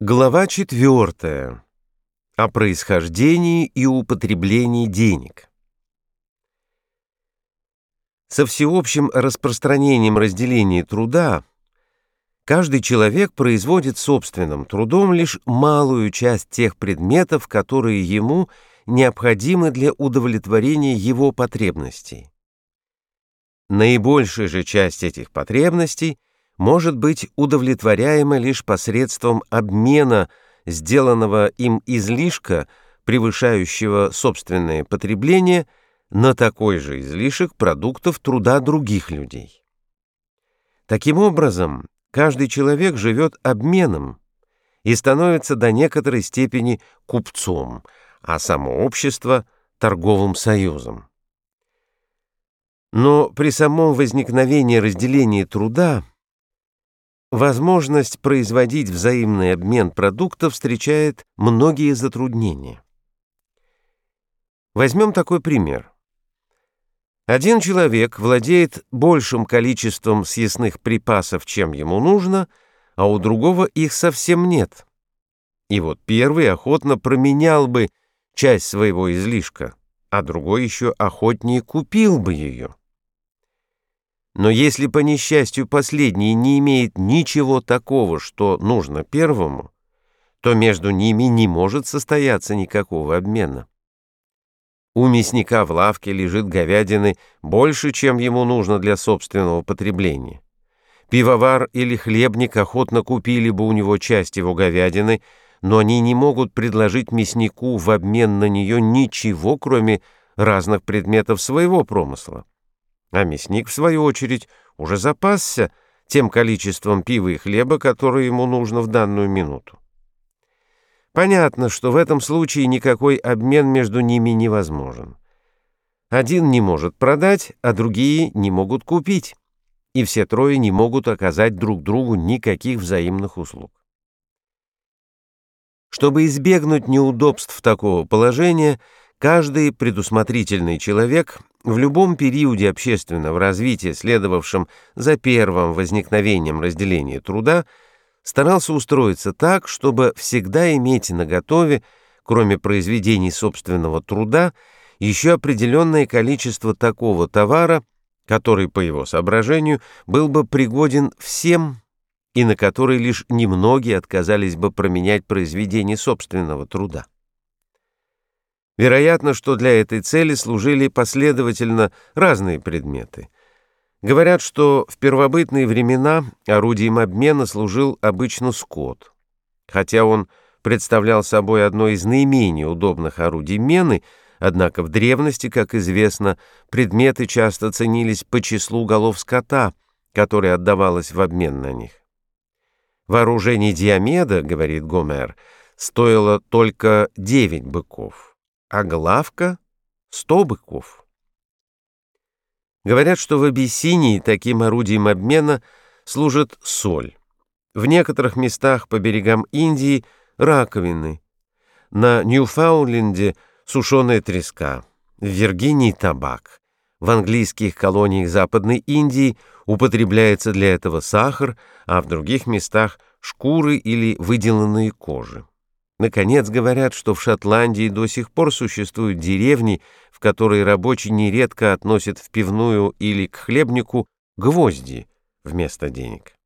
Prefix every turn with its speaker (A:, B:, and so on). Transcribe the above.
A: Глава четвертая. О происхождении и употреблении денег. Со всеобщим распространением разделения труда каждый человек производит собственным трудом лишь малую часть тех предметов, которые ему необходимы для удовлетворения его потребностей. Наибольшая же часть этих потребностей – может быть удовлетворяемо лишь посредством обмена сделанного им излишка, превышающего собственное потребление, на такой же излишек продуктов труда других людей. Таким образом, каждый человек живет обменом и становится до некоторой степени купцом, а само общество – торговым союзом. Но при самом возникновении разделения труда – Возможность производить взаимный обмен продуктов встречает многие затруднения. Возьмем такой пример. Один человек владеет большим количеством съестных припасов, чем ему нужно, а у другого их совсем нет. И вот первый охотно променял бы часть своего излишка, а другой еще охотнее купил бы ее. Но если по несчастью последний не имеет ничего такого, что нужно первому, то между ними не может состояться никакого обмена. У мясника в лавке лежит говядины больше, чем ему нужно для собственного потребления. Пивовар или хлебник охотно купили бы у него часть его говядины, но они не могут предложить мяснику в обмен на нее ничего, кроме разных предметов своего промысла. А мясник, в свою очередь, уже запасся тем количеством пива и хлеба, которое ему нужно в данную минуту. Понятно, что в этом случае никакой обмен между ними невозможен. Один не может продать, а другие не могут купить, и все трое не могут оказать друг другу никаких взаимных услуг. Чтобы избегнуть неудобств такого положения, каждый предусмотрительный человек в любом периоде общественного развития, следовавшем за первым возникновением разделения труда, старался устроиться так, чтобы всегда иметь наготове, кроме произведений собственного труда, еще определенное количество такого товара, который, по его соображению, был бы пригоден всем и на который лишь немногие отказались бы променять произведение собственного труда. Вероятно, что для этой цели служили последовательно разные предметы. Говорят, что в первобытные времена орудием обмена служил обычно скот. Хотя он представлял собой одно из наименее удобных орудий мены, однако в древности, как известно, предметы часто ценились по числу голов скота, которое отдавалось в обмен на них. Вооружение Диомеда, говорит Гомер, стоило только девять быков а главка — сто быков. Говорят, что в Абиссинии таким орудием обмена служит соль. В некоторых местах по берегам Индии — раковины. На Ньюфаундленде — сушеная треска. В Виргинии — табак. В английских колониях Западной Индии употребляется для этого сахар, а в других местах — шкуры или выделанные кожи. Наконец, говорят, что в Шотландии до сих пор существуют деревни, в которые рабочие нередко относят в пивную или к хлебнику гвозди вместо денег.